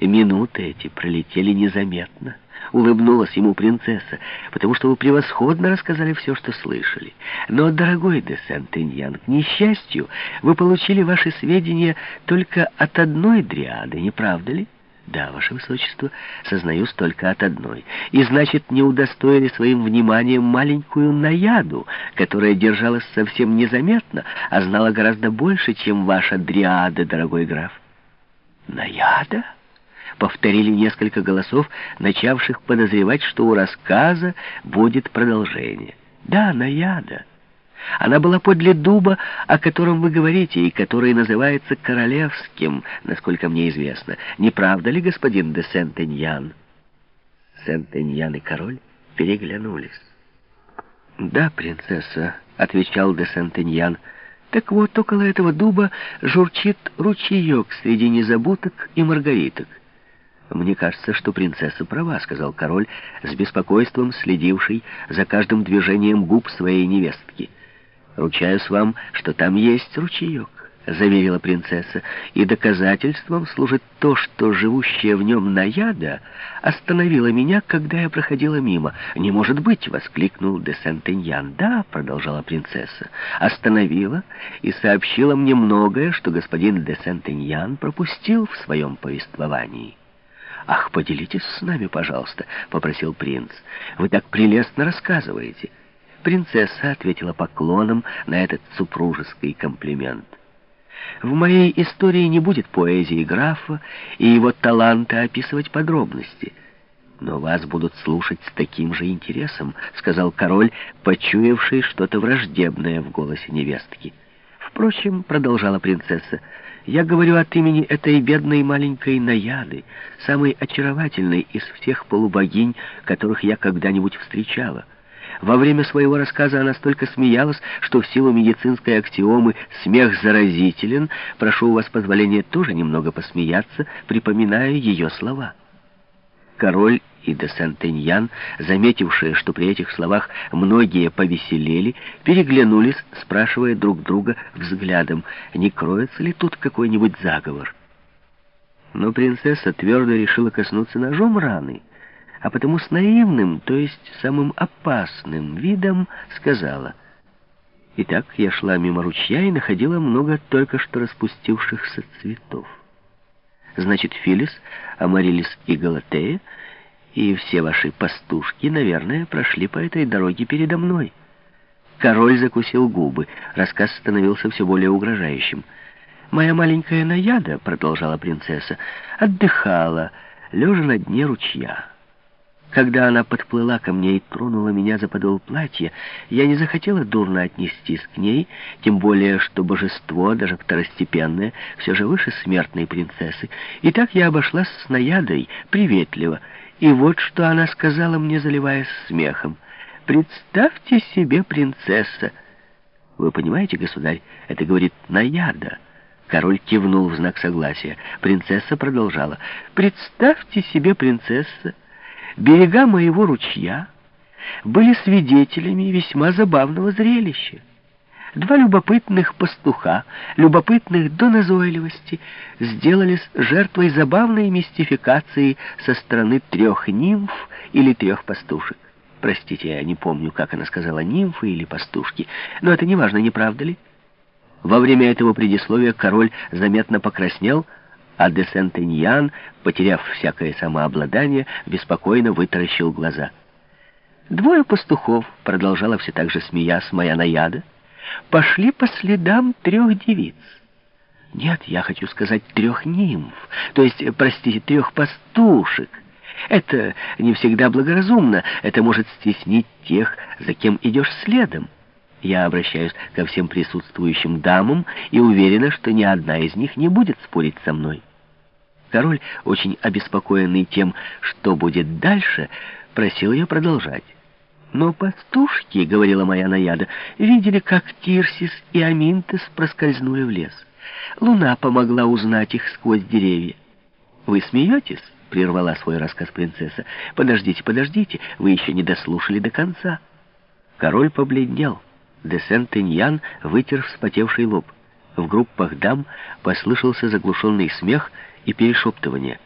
Минуты эти пролетели незаметно. Улыбнулась ему принцесса, потому что вы превосходно рассказали все, что слышали. Но, дорогой де Сент-Иньян, к несчастью, вы получили ваши сведения только от одной дриады, не правда ли? Да, ваше высочество, сознаюсь только от одной. И значит, не удостоили своим вниманием маленькую наяду, которая держалась совсем незаметно, а знала гораздо больше, чем ваша дриада, дорогой граф. Наяда? Повторили несколько голосов, начавших подозревать, что у рассказа будет продолжение. «Да, Наяда. Она была подле дуба, о котором вы говорите, и который называется Королевским, насколько мне известно. Не правда ли, господин де Сент-Эньян?» Сент-Эньян и король переглянулись. «Да, принцесса», — отвечал де Сент-Эньян, — «так вот, около этого дуба журчит ручеек среди незабуток и маргариток». «Мне кажется, что принцесса права», — сказал король, с беспокойством следивший за каждым движением губ своей невестки. «Ручаюсь вам, что там есть ручеек», — заверила принцесса, «и доказательством служит то, что живущая в нем наяда остановила меня, когда я проходила мимо». «Не может быть!» — воскликнул де Сентеньян. «Да», — продолжала принцесса, — «остановила и сообщила мне многое, что господин де Сентеньян пропустил в своем повествовании». «Ах, поделитесь с нами, пожалуйста», — попросил принц. «Вы так прелестно рассказываете». Принцесса ответила поклоном на этот супружеский комплимент. «В моей истории не будет поэзии графа и его таланта описывать подробности». «Но вас будут слушать с таким же интересом», — сказал король, почуявший что-то враждебное в голосе невестки. «Впрочем», — продолжала принцесса, — я говорю от имени этой бедной маленькой Наяды, самой очаровательной из всех полубогинь, которых я когда-нибудь встречала. Во время своего рассказа она столько смеялась, что в силу медицинской аксиомы «смех заразителен» прошу у вас позволения тоже немного посмеяться, припоминая ее слова. Король и де Сентеньян, заметившие, что при этих словах многие повеселели, переглянулись, спрашивая друг друга взглядом, не кроется ли тут какой-нибудь заговор. Но принцесса твердо решила коснуться ножом раны, а потому с наивным, то есть самым опасным видом сказала — Итак, я шла мимо ручья и находила много только что распустившихся цветов. Значит, Филис, Амарилис и Галатея и все ваши пастушки, наверное, прошли по этой дороге передо мной. Король закусил губы. Рассказ становился все более угрожающим. «Моя маленькая Наяда», — продолжала принцесса, — «отдыхала, лежа на дне ручья». Когда она подплыла ко мне и тронула меня за подол платья, я не захотела дурно отнестись к ней, тем более, что божество, даже второстепенное, все же выше смертной принцессы. И так я обошлась с наядой, приветливо. И вот что она сказала мне, заливаясь смехом. «Представьте себе, принцесса!» «Вы понимаете, государь, это говорит наяда». Король кивнул в знак согласия. Принцесса продолжала. «Представьте себе, принцесса!» Берега моего ручья были свидетелями весьма забавного зрелища. Два любопытных пастуха, любопытных до назойливости, сделались жертвой забавной мистификации со стороны трех нимф или трех пастушек. Простите, я не помню, как она сказала, нимфы или пастушки, но это не важно, не правда ли? Во время этого предисловия король заметно покраснел, а де Сентеньян, потеряв всякое самообладание, беспокойно вытаращил глаза. «Двое пастухов», — продолжала все так же смеясь моя наяда, «пошли по следам трех девиц. Нет, я хочу сказать трех нимф, то есть, простите, трех пастушек. Это не всегда благоразумно, это может стеснить тех, за кем идешь следом. Я обращаюсь ко всем присутствующим дамам и уверена, что ни одна из них не будет спорить со мной. Король, очень обеспокоенный тем, что будет дальше, просил ее продолжать. Но пастушки, — говорила моя наяда, — видели, как Тирсис и Аминтес проскользнули в лес. Луна помогла узнать их сквозь деревья. «Вы смеетесь?» — прервала свой рассказ принцесса. «Подождите, подождите, вы еще не дослушали до конца». Король побледнел. Де Сент-Эньян вытер вспотевший лоб. В группах дам послышался заглушенный смех и перешептывание —